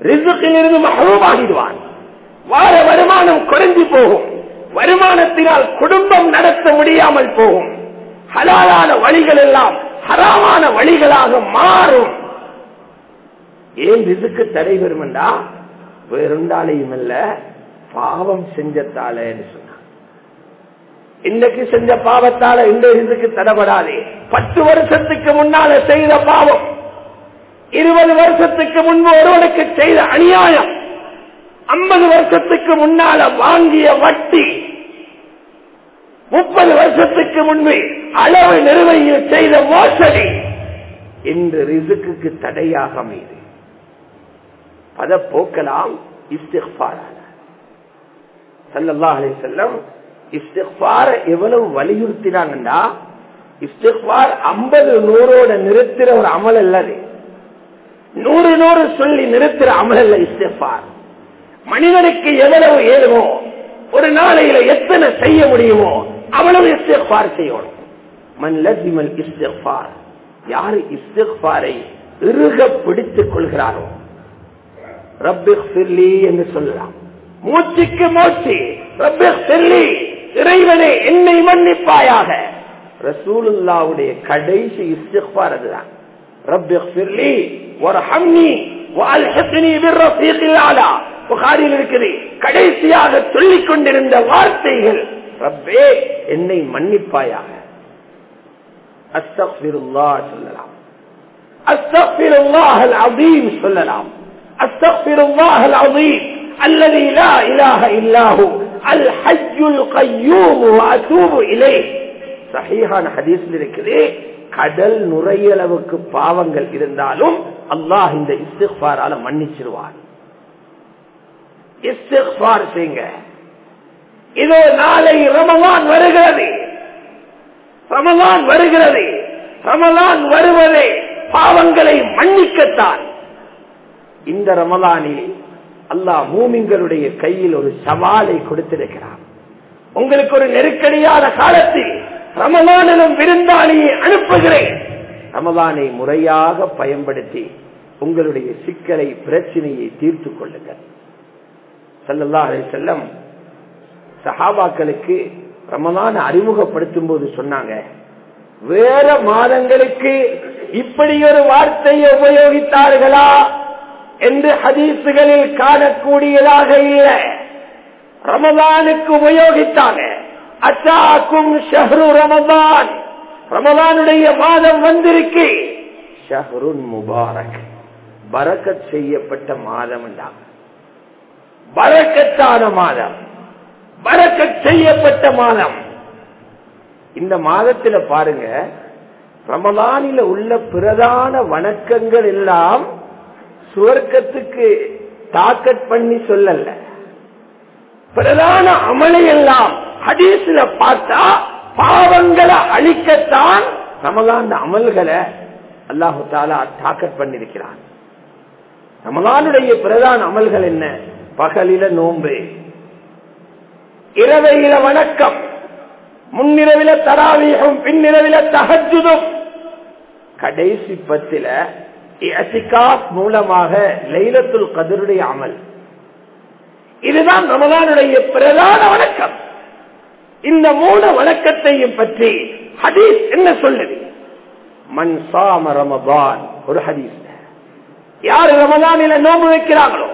ரிசுக்கிலிருந்து மகரூமாகிடுவான் வார வருமானம் குறைஞ்சு போகும். வருமானத்தினால் குடும்பம் நடத்த முடியாமல் போகும். ஹலாலான வழிகள் எல்லாம் ஹராமான வழிகளாக மாறும். ஏன் இதுக்கு தடை பெறுமெண்டா வேறுண்டாலையும் இல்ல பாவம் செஞ்சத்தால சொன்னான் இன்னைக்கு செஞ்ச பாவத்தால இந்த இதுக்கு தடபடாதே. பத்து வருஷத்துக்கு முன்னால செய்த பாவம் இருபது வருஷத்துக்கு முன்பு ஒருவனுக்கு செய்த அநியாயம் ஐம்பது வருஷத்துக்கு முன்னால வாங்கிய வட்டி முப்பது வருஷத்துக்கு முன்பு அளவு நிறுவையில் செய்த மோசடி. இன்று ரிசுக்கு தடையாக அமைது பத போக்கலாம் இஸ்திஃபாரால சல்லல்லாஹு இஸ்திஃபார எவ்வளவு வலியுறுத்தினாங்கண்டா இஸ்திஃபார் ஐம்பது நூறோட நிறுத்துற ஒரு அமல் அல்லது. நூறு நூறு சொல்லி நிறுத்துற அமல் அல்ல இஸ்திஃபார் மனிதனுக்கு எவ்வளவு ஏழுமோ ஒரு நாளையில எத்தனை செய்ய முடியுமோ அவ்வளவு இஸ்திஃபார் செய்யணும். மன் லசிமல் இஸ்திஃபார் யாரு இஸ்திஃபாரை இறுக பிடித்துக் கொள்கிறாரோ? ரப்பிக் என்று சொல்லலாம். மூச்சுக்கு மூச்சு. ரப்பிக் இறைவனே என்னை மன்னிப்பாயாக. ரசூலுல்லாவுடைய கடைசி இஸ்திஃபார் அதுதான். ரப்பிக் ஒரு ஹம்னி புகாரில் இருக்குது. கடைசியாக சொல்லிக் கொண்டிருந்த வார்த்தைகள் ரப்பே என்னை மன்னிப்பாயாக. அஸ்தபிருல்லா கடல் நுரையளவுக்கு பாவங்கள் இருந்தாலும் அல்லாஹ் இந்த இஸ்திஃபாரால மன்னிச்சிருவார். இஸ்திஃபார் செய்யுங்க. இதோ நாளை ரமவான் வருகிறது. ரமலான் வருகிறது. ரமலான் வருவதே பாவங்களை மன்னிக்கத்தான். இந்த ரமலானில் அல்லாஹ் மூமிங்களுடைய கையில் ஒரு சவாலை கொடுத்திருக்கிறார் உங்களுக்கு ஒரு நெருக்கடியான காலத்தில் ரமலானிலும் விருந்தாளியை அனுப்புகிறேன். ரமலானை முறையாக பயன்படுத்தி உங்களுடைய சிக்கலை பிரச்சனையை தீர்த்துக் கொள்ளுங்கள். செல்லம் சஹாபாக்களுக்கு ரமலான அறிமுகப்படுத்தும் போது சொன்னாங்க வேற மாதங்களுக்கு இப்படி ஒரு வார்த்தையை உபயோகித்தார்களா என்று ஹதீசுகளில் காணக்கூடியதாக இல்லை. ரமதானுக்கு உபயோகித்தாங்க. அச்சாக்கும் ஷஹ்ரு ரமதான். ரமதானுடைய மாதம் வந்திருக்கு. ஷஹ்ருன் முபாரக். பரக்கத் செய்யப்பட்ட மாதம் என்றாங்க. பரக்கத்தான மாதம். பரக்கத் செய்யப்பட்ட மாதம். இந்த மாதத்துல பாருங்க ரமலானில உள்ள பிரதான வணக்கங்கள் எல்லாம் சுவர்க்கத்துக்கு தாக்கட் பண்ணி சொல்லல. பிரதான அமலை எல்லாம் ஹதீஸ்ல பார்த்தா பாவங்களை அழிக்கத்தான் ரமலான் அமல்களை அல்லாஹு தாலா தாக்கட் பண்ணிருக்கிறான். ரமலானுடைய பிரதான அமல்கள் என்ன? பகலில நோன்பு. இரவையில வணக்கம் முன்னிரவில தராவீகம் பின்னிரவில தகஜுதும் கடைசி பத்தில மூலமாக லைலத்துல் கதருடைய அமல். இதுதான் ரமலானுடைய பிரதான வணக்கம். இந்த மூல வணக்கத்தையும் பற்றி ஹதீஸ் என்ன சொல்லுது? மண் சாம ரமபான் ஒரு ஹதீஸ். யாரு ரமலானில நோம்பு வைக்கிறாங்களோ?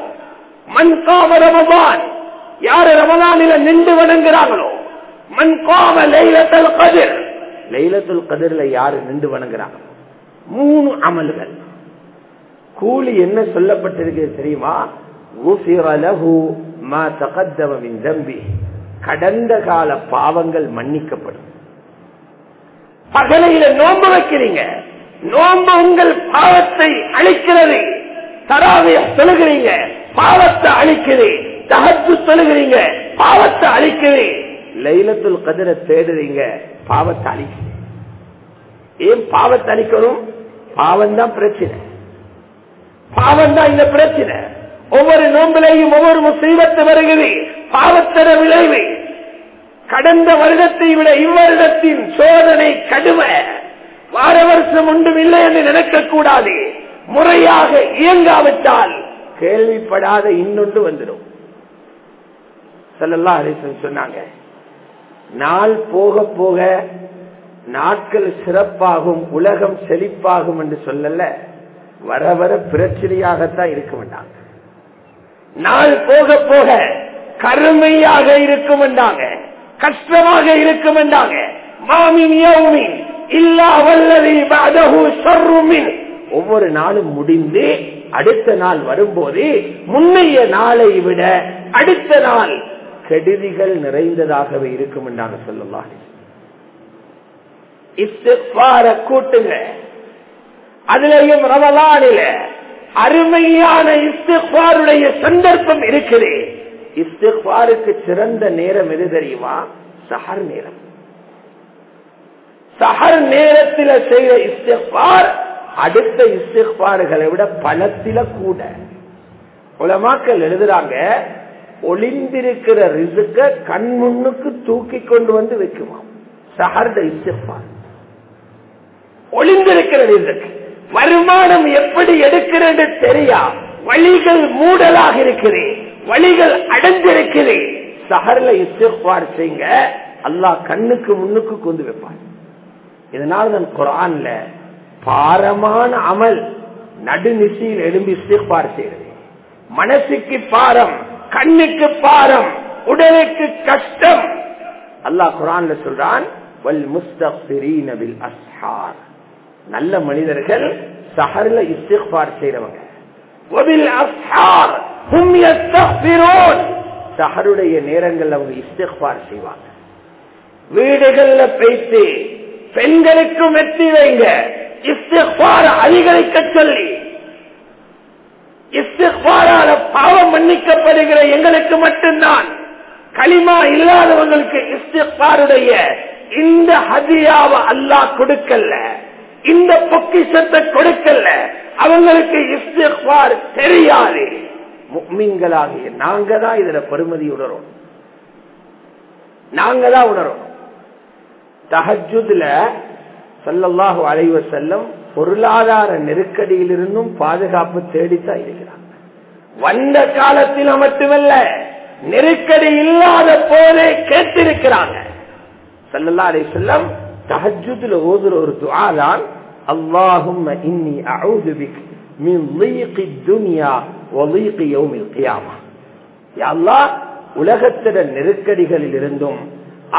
மண் ரமபான். யாரு ரமலானில நின்று வணங்குறாங்களோ? மண் கோம கதிர். லைலத்துல் கதிர்ல யாரு நின்று வணங்குறாங்க? மூணு அமல்கள். கூலி என்ன சொல்லப்பட்டிருக்கு தெரியுமா? கடந்த கால பாவங்கள் மன்னிக்கப்படும். பகலையில நோன்பு வைக்கிறீங்க. நோன்பு உங்கள் பாவத்தை அழிக்கிறது. தராவிய சொல்லுகிறீங்க. பாவத்தை அழிக்கிறேன். தகத்து சொல்லுகிறீங்க பாவத்தை அழிக்குது லைலத்துல் கதிர தேடுறீங்க பாவத்தை அழிக்க ஏன் பாவத்தை அழிக்கணும்? பாவம் தான் பிரச்சனை. பாவம் தான் இந்த பிரச்சனை. ஒவ்வொரு நோம்பிலையும் ஒவ்வொரு முசீபத்து வருகிறது. பாவத்தர விளைவு. கடந்த வருடத்தை விட இவ்வருடத்தின் சோதனை கடுமை. வார வருஷம் ஒன்றும் இல்லை என்று நினைக்கக்கூடாது. முறையாக இயங்காவிட்டால் கேள்விப்படாத இன்னொன்று வந்துடும். செல்லல்லா ஹரிசன் சொன்னாங்க நாள் போக போக நாட்கள் சிறப்பாகும் உலகம் செழிப்பாகும் என்று சொல்லல வர வர பிரச்சனையாகத்தான் இருக்க மாட்டாங்க. நாள் போக போக கருமையாக இருக்கும் என்றாங்க கஷ்டமாக இருக்கும் என்றாங்க. மாமின் இல்லா வல்லதி பஅதஹு ஒவ்வொரு நாளும் முடிந்து அடுத்த நாள் வரும்போது முன்னைய நாளை விட அடுத்த நாள் கெடுதிகள் நிறைந்ததாகவே இருக்கும் என்றாங்க சொல்லலாம் இஸ்திஃபார கூட்டுங்க. அதுலயும் ரமலானில அருமையான இஸ்திஃபாருடைய சந்தர்ப்பம் இருக்குது. இஸ்திஃபாருக்கு சிறந்த நேரம் எது தெரியுமா? சஹர் நேரம். சஹர் நேரத்தில் செய்த இஸ்திஃபார் அடுத்த இஸ்திஃபார்களை விட பலத்தில கூட. உலமாக்கள் எழுதுறாங்க ஒளிந்திருக்கிற ரிசுக்க கண் முன்னுக்கு தூக்கி கொண்டு வந்து வைக்குமாம் சஹர்த இஸ்திஃபார். ஒளிந்திருக்கிற ரிசுக்கு. வருமானம் எப்படி எடுக்கிறது தெரியா? வழிகள் மூடலாக இருக்கிறேன் வழிகள் அடைஞ்சிருக்கிறேன் சஹர்ல இஸ்திஃபார் செய்யுங்க. அல்லாஹ் கண்ணுக்கு முன்னுக்கு கொண்டு வைப்பார். இதனால நான் குரான்ல பாரமான அமல் நடுநிசையில் எழும்பி இஸ்திஃபார் செய்கிறது. மனசுக்கு பாரம் கண்ணுக்கு பாரம் உடலுக்கு கஷ்டம். அல்லாஹ் குரான்ல சொல்றான் வல் நல்ல மனிதர்கள் சஹர்ல இஸ்திஃபார் செய்யறவங்க ஹும் சஹருடைய நேரங்கள் அவங்க இஸ்திஃபார் செய்வாங்க. வீடுகள்ல பேசி பெண்களுக்கும் வெற்றி வைங்க. இஸ்திஃபார் அதிகரிக்க சொல்லி இஸ்திஃபாரால பாவம் மன்னிக்கப்படுகிற எங்களுக்கு மட்டும்தான். களிமா இல்லாதவங்களுக்கு இஸ்திஃபாருடைய இந்த ஹதியாவை அல்லாஹ் கொடுக்கல. இந்த பொக்கிஷத்தை கொடுக்கல. அவங்களுக்கு இஸ்திஃபார் தெரியாது. முக்மீன்களாகிய நாங்க தான் இதுல பெருமதி உணரும். நாங்க தான் உணரும். தஹஜுதுல சல்லாஹு அலைவ செல்லம் பொருளாதார நெருக்கடியிலிருந்தும் பாதுகாப்பு தேடித்தான் இருக்கிறாங்க வந்த காலத்தில் மட்டுமல்ல நெருக்கடி இல்லாத போதே கேட்டிருக்கிறாங்க. சல்லல்லா அலி செல்லம் தஹஜுதுல ஓதுற ஒரு துவா தான் அல்லாஹும் துனியா ஒலீகி யோமில் உலகத்திட நெருக்கடிகளில் இருந்தும்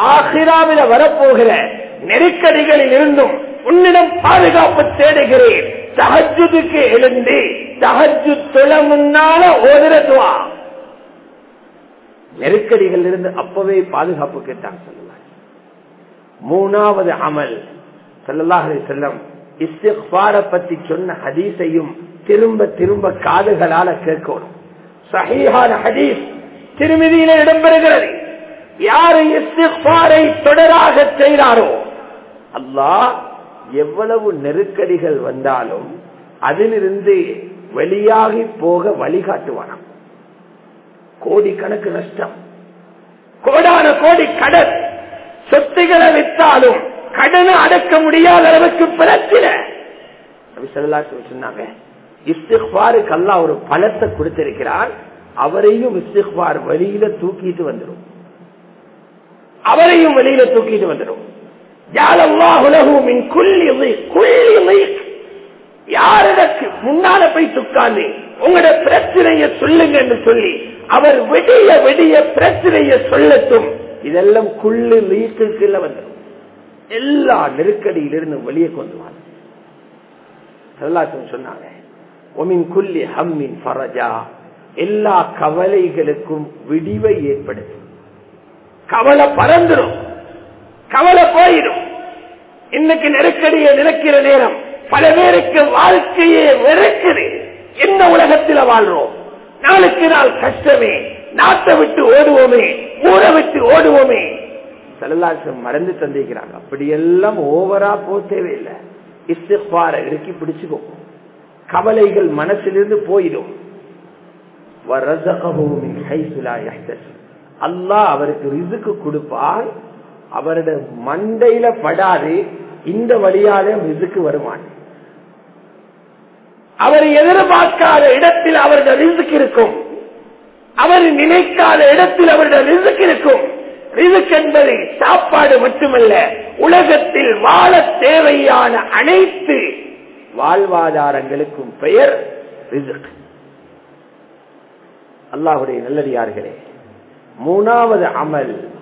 ஆசிராவில வரப்போகிற நெருக்கடிகளில் இருந்தும் உன்னிடம் பாதுகாப்பு தேடுகிறேன். தகஜுக்கு எழுந்து தகஜு தொழ முன்னால ஓதுறதுவா நெருக்கடிகள் இருந்து அப்பவே பாதுகாப்பு கேட்டாங்க சொல்லலாம். மூணாவது அமல் செல்லல்லாஹரை செல்லம் இஸ்திஃபார பத்தி சொன்ன ஹதீஸையும் திரும்ப திரும்ப காதுகளால கேட்கணும். சஹீஹான ஹதீஸ் திருமதியில இடம்பெறுகிறது. யாரு இஸ்திஃபாரை தொடராக செய்கிறாரோ அல்லாஹ் எவ்வளவு நெருக்கடிகள் வந்தாலும் அதிலிருந்து வெளியாகி போக வழிகாட்டுவானாம். கோடிக்கணக்கு நஷ்டம். கோடான கோடி கடன். சொத்துகளை விற்றாலும் கடனை அடக்க முடியாத அளவுக்கு பிரச்சனை. சொன்னாங்க இஸ்திஃபாருக்கு அல்லா ஒரு பலத்தை கொடுத்திருக்கிறார். அவரையும் இஸ்திஃபார் வெளியில தூக்கிட்டு வந்துடும் அவரையும் வெளியில தூக்கிட்டு வந்துடும் யாருக்கு முன்னால போய் துக்காந்து உங்களோட பிரச்சனைய சொல்லுங்கன்னு சொல்லி அவர் விடிய விடிய பிரச்சனைய சொல்லட்டும். இதெல்லாம் குள்ளு லீக்குள்ள வந்துடும் எல்லா நெருக்கடியிலிருந்து வெளியே கொண்டு வாங்க. சொன்னாங்க ஹம்மின் ஃபரஜா. எல்லா கவலைகளுக்கும் விடிவை ஏற்படுத்தும். கவலை பறந்துடும் கவலை போயிடும். இன்னைக்கு நெருக்கடியை நினைக்கிற நேரம் பல பேருக்கு வாழ்க்கையே வெறுக்குது. என்ன உலகத்தில் வாழ்றோம்? நாளுக்கு நாள் கஷ்டமே. நாட்டை விட்டு ஓடுவோமே. ஊரை விட்டு ஓடுவோமே. செல்லாசம் மறந்து தந்திருக்கிறாங்க. அப்படியெல்லாம் ஓவரா போ தேவையில்லை. இஸ்திஃபார இறுக்கி பிடிச்சுக்கோ. கவலைகள் மனசிலிருந்து போயிடும். அல்லாஹ் அவருக்கு ரிசுக்கு கொடுப்பால் அவருடைய மண்டையில படாது இந்த வழியாலே ரிசுக்கு வருவான். அவர் எதிர்பார்க்காத இடத்தில் அவருடைய ரிசுக்கு இருக்கும். அவர் நினைக்காத இடத்தில் அவருடைய ரிசுக்கு இருக்கும். ரிசுக் என்பது சாப்பாடு மட்டுமல்ல உலகத்தில் வாழ தேவையான அனைத்து வாழ்வாதாரங்களுக்கும் பெயர் ரிசுக். அல்லாஹுடைய நல்லடியார்களே மூணாவது அமல்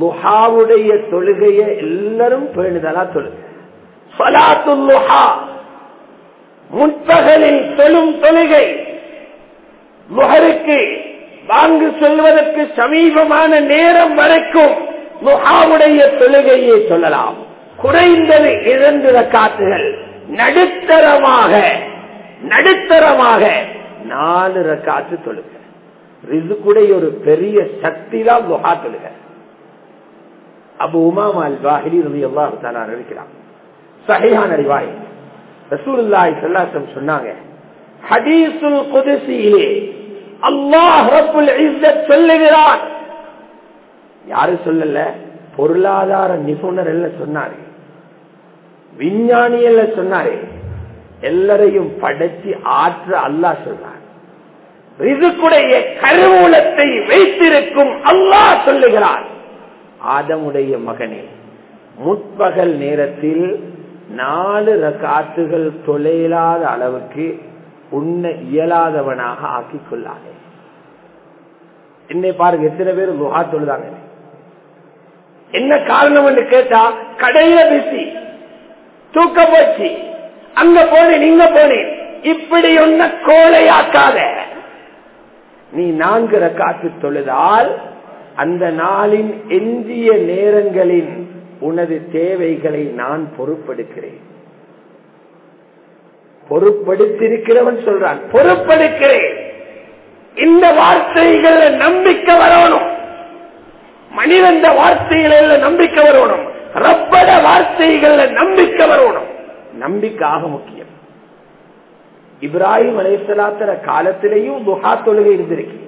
லுஹாவுடைய தொழுகைய எல்லாரும் பேணுதலா தொழுக முற்பகலில் தொழும் தொழுகை. முகருக்கு வாங்கு சொல்வதற்கு சமீபமான நேரம் வரைக்கும் முகாவுடைய தொழுகையை சொல்லலாம். குறைந்தது இரண்டு ரக்காத்துகள். நடுத்தரமாக நடுத்தரமாக நாலு ரக்காத்து தொழுக. ரிசுக்குடைய ஒரு பெரிய சக்தி தான் முகா தொழுகை. அபு உமாமா அல் பாஹிலி ரவி இருக்கிறான் அறிவாய் ரசூலுல்லாஹி சல்லாசம் சொன்னாங்க ஹதீஸுல் குதுசியிலே அல்லாஹ் ரப்புல் இஸ்ஸத் சொல்லுகிறான். யாரு சொல்லல? பொருளாதார நிபுணர் எல்லாம் சொன்னாரு. விஞ்ஞானி எல்லாம் சொன்னாரு. எல்லாரையும் படைச்சு ஆற்ற அல்லாஹ் சொன்னார் ரிசுக்குடைய கருவூலத்தை வைத்திருக்கும் அல்லாஹ் சொல்லுகிறான் ஆதமுடைய மகனே. முற்பகல் நேரத்தில் நாலு ரகாத்துகள் தொலையிலாத அளவுக்கு உன்னை இயலாதவனாக ஆக்கிக் கொள்ளாதே என்னை பாருங்க எத்தனை பேர் குஹா தொழுதாங்க? என்ன காரணம் என்று கேட்டா கடையில பிசி தூக்க போச்சு அங்க போனேன் இங்க போனேன் இப்படி ஒன்ன கோலையாக்காத. நீ நான்கு ரக்காத்து தொழுதால் அந்த நாளின் எஞ்சிய நேரங்களின் உனது தேவைகளை நான் பொறுப்பெடுக்கிறேன் பொறுப்படுத்திருக்கிறவன் சொல்றான் பொறுப்படுக்கிறேன் இந்த வார்த்தைகள் நம்பிக்கை வரணும். மனிதந்த வார்த்தைகள் நம்பிக்கை வரணும். ரப்பட வார்த்தைகள் நம்பிக்கை வரணும். நம்பிக்கையாக முக்கியம். இப்ராஹிம் அலைசலாத்திர காலத்திலேயும் துஹா தொழுகை இருந்திருக்கு.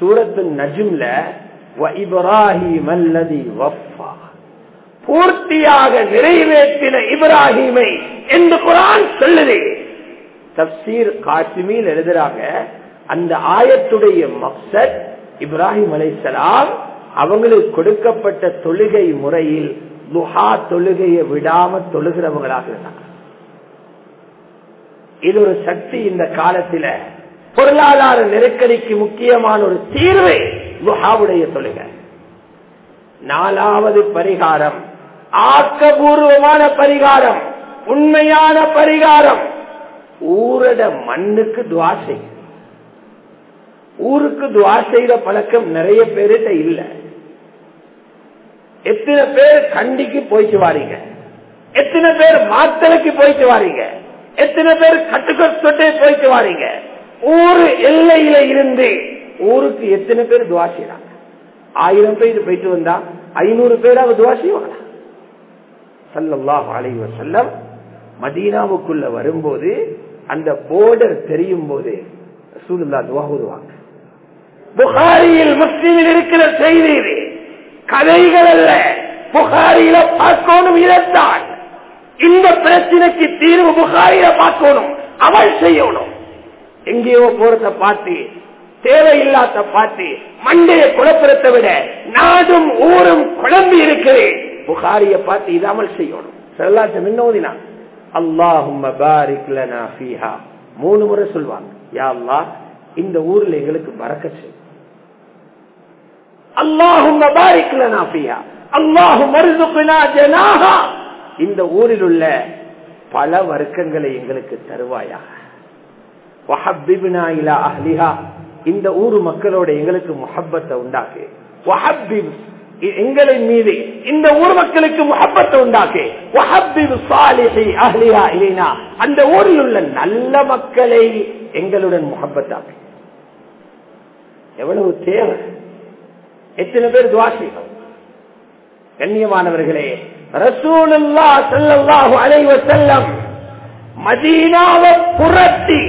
சூரத்து நஜும்ல இப்ராஹிம் அல்லதி வஃபா. பூர்த்தியாக நிறைவேற்றின இப்ராஹிமை என்று குரான் சொல்லுது. தப்சீர் காஷ்மீர் எழுதுறாங்க அந்த ஆயத்துடைய மக்சத் இப்ராஹிம் அலைசலாம் அவங்களுக்கு கொடுக்கப்பட்ட தொழுகை முறையில் துஹா தொழுகையை விடாம தொழுகிறவங்களாக இருந்தாங்க. இது ஒரு சக்தி இந்த காலத்தில. பொருளாதார நெருக்கடிக்கு முக்கியமான ஒரு தீர்வு துஹாவுடைய தொழுக நாலாவது பரிகாரம். ஆக்கபூர்வமான பரிகாரம். உண்மையான பரிகாரம். ஊரட மண்ணுக்கு துவா செய்ய ஊருக்கு துவா செய்த பழக்கம் நிறைய பேருட்ட இல்ல. எத்தனை பேர் கண்டிக்கு போயிட்டு வாரீங்க? எத்தனை பேர் மாத்தலுக்கு போயிட்டு வாரீங்க? எத்தனை பேர் கட்டுக்கொட்டே போயிட்டு வாரீங்க? ஊரு எல்லையில இருந்து ஊருக்கு எத்தனை பேர் துவா செய்யறாங்க ஆயிரம் பேர் போயிட்டு வந்தா ஐநூறு பேராவது துவா செய்வாங்க சல்லாஹ் அலைவ செல்லம் மதீனாவுக்குள்ள வரும்போது அந்த போர்டர் தெரியும் போது சூழ்நிலா துவாகுதுவாங்க புகாரியில் முஸ்லீமில் இருக்கிற செய்தி இது. கதைகள் அல்ல. புகாரியில பார்க்கணும் இதைத்தான். இந்த பிரச்சனைக்கு தீர்வு புகாரியில பார்க்கணும். அவள் செய்யணும். எங்கேயோ போறத பார்த்து தேவையில்லாத பார்த்து மண்டையை குழப்பத்தை விட நாடும் ஊரும் குழம்பி இருக்கிறேன். புகாரிய பார்த்து இது அமல் செய்யணும். செல்லாச்ச மின்னோதினா அல்லாஹும் மூணு முறை சொல்வாங்க. யா அல்லாஹ் இந்த ஊர்ல எங்களுக்கு மறக்க செய்யும் அல்லாஹும் அல்லாஹும் இந்த ஊரில் உள்ள பல வர்க்கங்களை எங்களுக்கு தருவாயாக. இந்த ஊரு மக்களோட எங்களுக்கு முஹப்பத்தை உண்டாக்கு. எங்களின் மீது இந்த ஊர் மக்களுக்கு முகப்பத்தை உண்டாக்கு. அந்த ஊரில் உள்ள நல்ல மக்களை எங்களுடன் முகப்பத்தாக்கு எவ்வளவு தேவை. எத்தனை பேர் துவாசிகள் கண்ணியமானவர்களே ரசூலுல்லா ஸல்லல்லாஹு அலைஹி வஸல்லம் மதீனாவை புரட்டி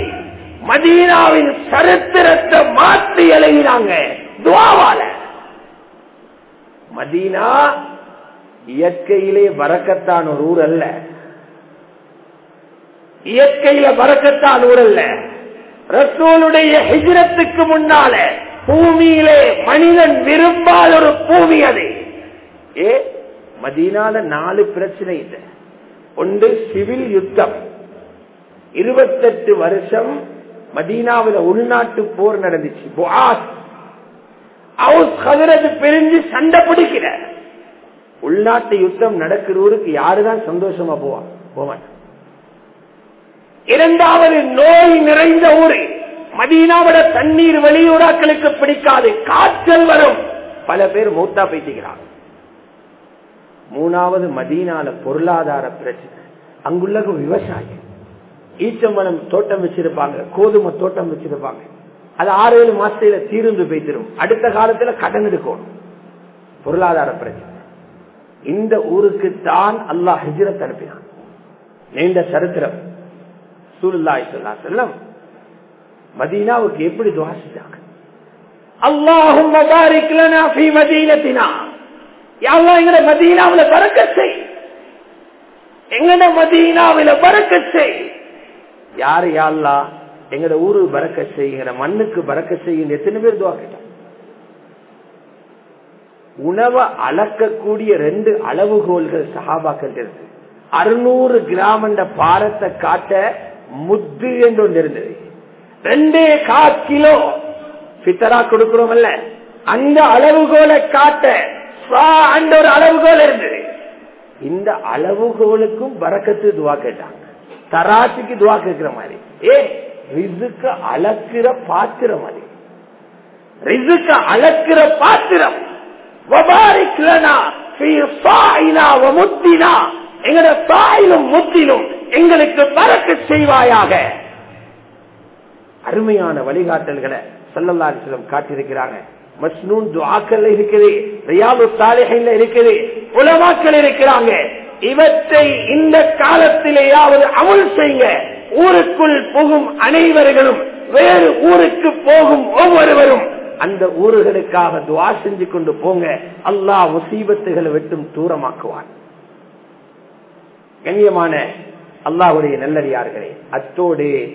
மதீனாவின் சரித்திரத்தை மாற்றி எழுதினாங்க. துவாவால. மதீனா இயற்கையிலே வரக்கத்தான் ஒரு ஊர் அல்ல. இயற்கையில வரக்கத்தான் ஊர் அல்ல. ரசூலுடைய ஹிஜரத்துக்கு முன்னால பூமியிலே மனிதன் விரும்பாத ஒரு பூமி அது. ஏ மதீனால நாலு பிரச்சனை இல்லை. ஒன்று சிவில் யுத்தம். இருபத்தெட்டு வருஷம் மதீனாவில உள்நாட்டு போர் நடந்துச்சு. பிரிஞ்சு சண்டை பிடிக்கிற உள்நாட்டு யுத்தம் நடக்கிறவருக்கு யாருதான் சந்தோஷமா போவான் போவான். இரண்டாவது நோய் நிறைந்த ஊரு. மதீனாவோட தண்ணீர் வெளியூராக்களுக்கு பிடிக்காது. காய்ச்சல் வரும். பல பேர் மூத்தா பேசிக்கிறாங்க மூணாவது மதீனால பொருளாதார பிரச்சனை. அங்குள்ள விவசாயம். ஈச்சம்பழம் தோட்டம் வச்சிருப்பாங்க கோதுமை தோட்டம் வச்சிருப்பாங்க. அது ஆறு ஏழு மாசத்துல தீர்ந்து போய்த்திரும். அடுத்த காலத்துல கடன் எடுக்கணும் பொருளாதார பிரச்சனை. இந்த ஊருக்கு தான் அல்லாஹ் ஹிஜரத் அனுப்பினான். நீண்ட சரித்திரம். சூழ்நாய் சொல்லா செல்லம் மதீனாவுக்கு எப்படி துவாசிச்சாங்க அல்லாஹும் மதீனத்தினா. யாரெல்லாம் எங்க மதீனாவில பறக்க செய். எங்கட மதீனாவில பறக்க செய். யாரு யாழ்லா எங்கட ஊரு பறக்க செய்கிற மண்ணுக்கு பறக்க செய்கிற எத்தனை பேர் துவா கேட்டாங்க. உணவை அளக்கக்கூடிய ரெண்டு அளவுகோல்கள் சகாபாக்கள் இருக்கு. அறுநூறு கிராம் என்ற பாரத்தை காட்ட முத்து என்று ஒன்று இருந்தது. ரெண்டே கா கிலோ பித்தரா கொடுக்கிறோம் அல்ல அந்த அளவுகோலை காட்ட அந்த ஒரு அளவுகோல் இருந்தது. இந்த அளவுகோலுக்கும் பறக்கத்து துவா கேட்டாங்க. தராசுக்கு துவா கேட்கிற மாதிரி. ஏ ரிசுக்க அளக்கிற பாத்திரம் அது. ரிசுக்க அளக்கிற பாத்திரம். எங்கட தாயிலும் முத்திலும் எங்களுக்கு பறக்க செய்வாயாக. அருமையான வழிகாட்டல்களை சொல்லலாச்சலம் காட்டியிருக்கிறாங்க. மஸ்னூன் துவாக்கல் இருக்குது ரியாபு சாலைகள் இருக்குது உலமாக்கள் இருக்கிறாங்க. இவற்றை இந்த காலத்திலேயாவது அமுல் செய்ய ஊருக்குள் போகும் அனைவர்களும் வேறு ஊருக்கு போகும் ஒவ்வொருவரும் அந்த ஊர்களுக்காக துவா செஞ்சு கொண்டு போங்க. அல்லாஹ் முசீபத்துகளை விட்டும் தூரமாக்குவான். கண்ணியமான அல்லாஹுடைய நல்லடியார்களே அத்தோடு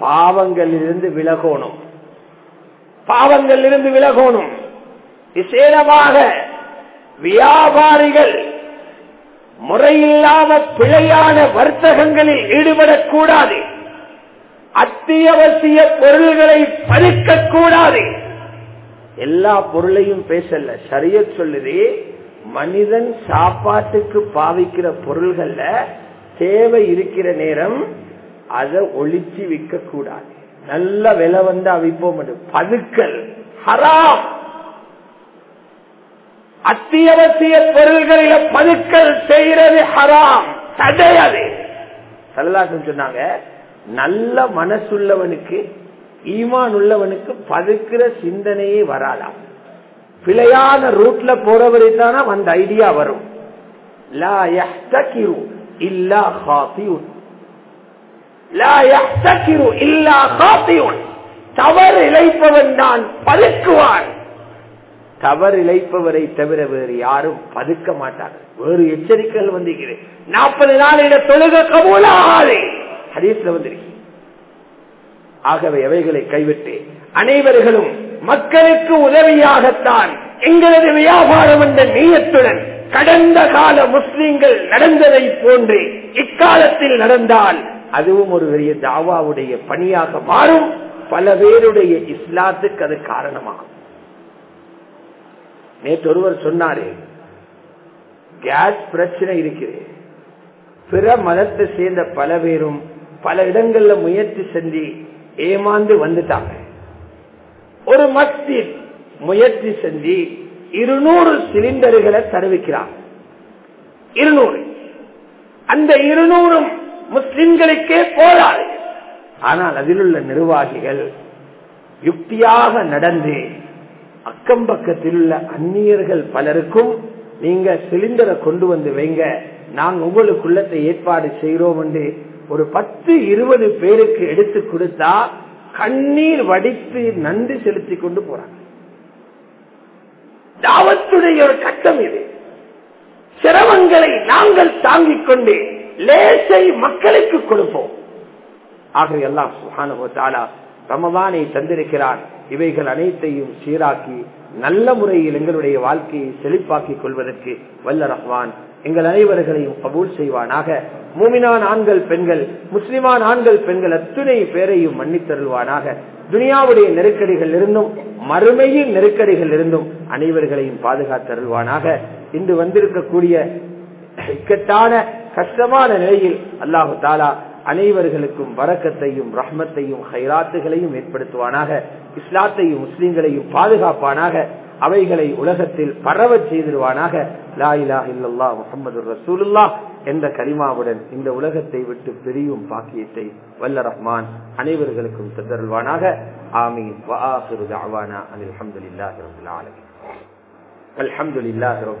பாவங்களிலிருந்து விலகோணும். பாவங்களிலிருந்து விலகோணும். விசேடமாக வியாபாரிகள் முறையில்லாத பிழையான வர்த்தகங்களில் ஈடுபடக்கூடாது. அத்தியாவசிய பொருள்களை பறிக்கக்கூடாது. எல்லா பொருளையும் பேசல சரிய சொல்லுது. மனிதன் சாப்பாட்டுக்கு பாவிக்கிற பொருள்கள்ல தேவை இருக்கிற நேரம் அதை ஒழிச்சு விற்க கூடாது நல்ல விலை வந்து அவிப்போம் பதுக்கல். ஹராம். அத்தியாவசிய பொருள்களில பதுக்கல் செய்யறது ஹராம். தடையாது. சல்லாசம் சொன்னாங்க நல்ல மனசுள்ளவனுக்கு ஈமான் உள்ளவனுக்கு பதுக்கிற சிந்தனையே வராதாம். பிழையான ரூட்ல போறவரை தானே அந்த ஐடியா வரும். இல்லா இல்லா தவறு இழைப்பவன் தான் பதுக்குவான். தவறு இழைப்பவரை தவிர வேறு யாரும் பதுக்க மாட்டார் வேறு எச்சரிக்கைகள் வந்திருக்கிறேன் நாற்பது நாள் தொழுக கபூலாகாது. ஹரீஸ்ல வந்திருக்கு. ஆகவே எவைகளை கைவிட்டு அனைவர்களும் மக்களுக்கு உதவியாகத்தான் எங்களது வியாபாரம் என்ற நீயத்துடன் கடந்த கால முஸ்லிம்கள் நடந்ததை போன்று இக்காலத்தில் நடந்தால் அதுவும் ஒரு பெரிய தாவாவுடைய பணியாக மாறும். பல பேருடைய இஸ்லாத்துக்கு அது காரணமாகும். நேற்று ஒருவர் சொன்னாரு கேஸ் பிரச்சனை இருக்குது பிற மதத்தை சேர்ந்த பல பேரும் பல இடங்கள்ல முயற்சி செஞ்சு ஏமாந்து வந்துட்டாங்க. ஒரு மத்தி முயற்சி செஞ்சு இருநூறு சிலிண்டர்களை தருவிக்கிறார். இருநூறு. அந்த இருநூறும் முஸ்லிம்களுக்கே போராது ஆனால் அதில் உள்ள நிர்வாகிகள் யுக்தியாக நடந்து அக்கம் பக்கத்தில் உள்ள அந்நியர்கள் பலருக்கும் நீங்க சிலிண்டரை கொண்டு வந்து வைங்க. நாங்க உங்களுக்குள்ளத்தை ஏற்பாடு செய்யறோம் என்று ஒரு பத்து இருபது பேருக்கு எடுத்து கொடுத்தா கண்ணீர் வடித்து நன்றி செலுத்தி கொண்டு போறாங்க. தாவத்துடைய ஒரு கட்டம் இது. சிரமங்களை நாங்கள் தாங்கிக் கொண்டு லேசை மக்களுக்கு கொடுப்போம். ஆக எல்லாம் சுகானுபத்தாலா ரமதானை தந்திருக்கிறான் இவைகள் அனைத்தையும் சீராக்கி நல்ல முறையில் எங்களுடைய வாழ்க்கையை செழிப்பாக்கிக் கொள்வதற்கு வல்ல ரஹ்மான் எங்கள் அனைவர்களையும் கபூல் செய்வானாக. மூமினான் ஆண்கள் பெண்கள் முஸ்லிமான் ஆண்கள் பெண்கள் அத்துணை பேரையும் மன்னித்தருள்வானாக. துனியாவுடைய நெருக்கடிகள் இருந்தும் மறுமையின் நெருக்கடிகள் இருந்தும் அனைவர்களையும் பாதுகாத்தருள்வானாக. இன்று வந்திருக்கக்கூடிய இக்கட்டான கஷ்டமான நிலையில் அல்லாஹு தாலா அனைவர்களுக்கும் வரக்கத்தையும் ரஹ்மத்தையும் ஹைராத்துகளையும் ஏற்படுத்துவானாக. இஸ்லாத்தையும் முஸ்லீம்களையும் பாதுகாப்பானாக. அவைகளை உலகத்தில் பரவ செய்திருவானாக லா இல்லா இல்லல்லா முகமது ரசூலுல்லா என்ற கரிமாவுடன் இந்த உலகத்தை விட்டு பிரியும் பாக்கியத்தை வல்ல ரஹ்மான் அனைவர்களுக்கும் தந்தருள்வானாக. ஆமீன். அல்ஹம்துலில்லாஹி ரப்பில்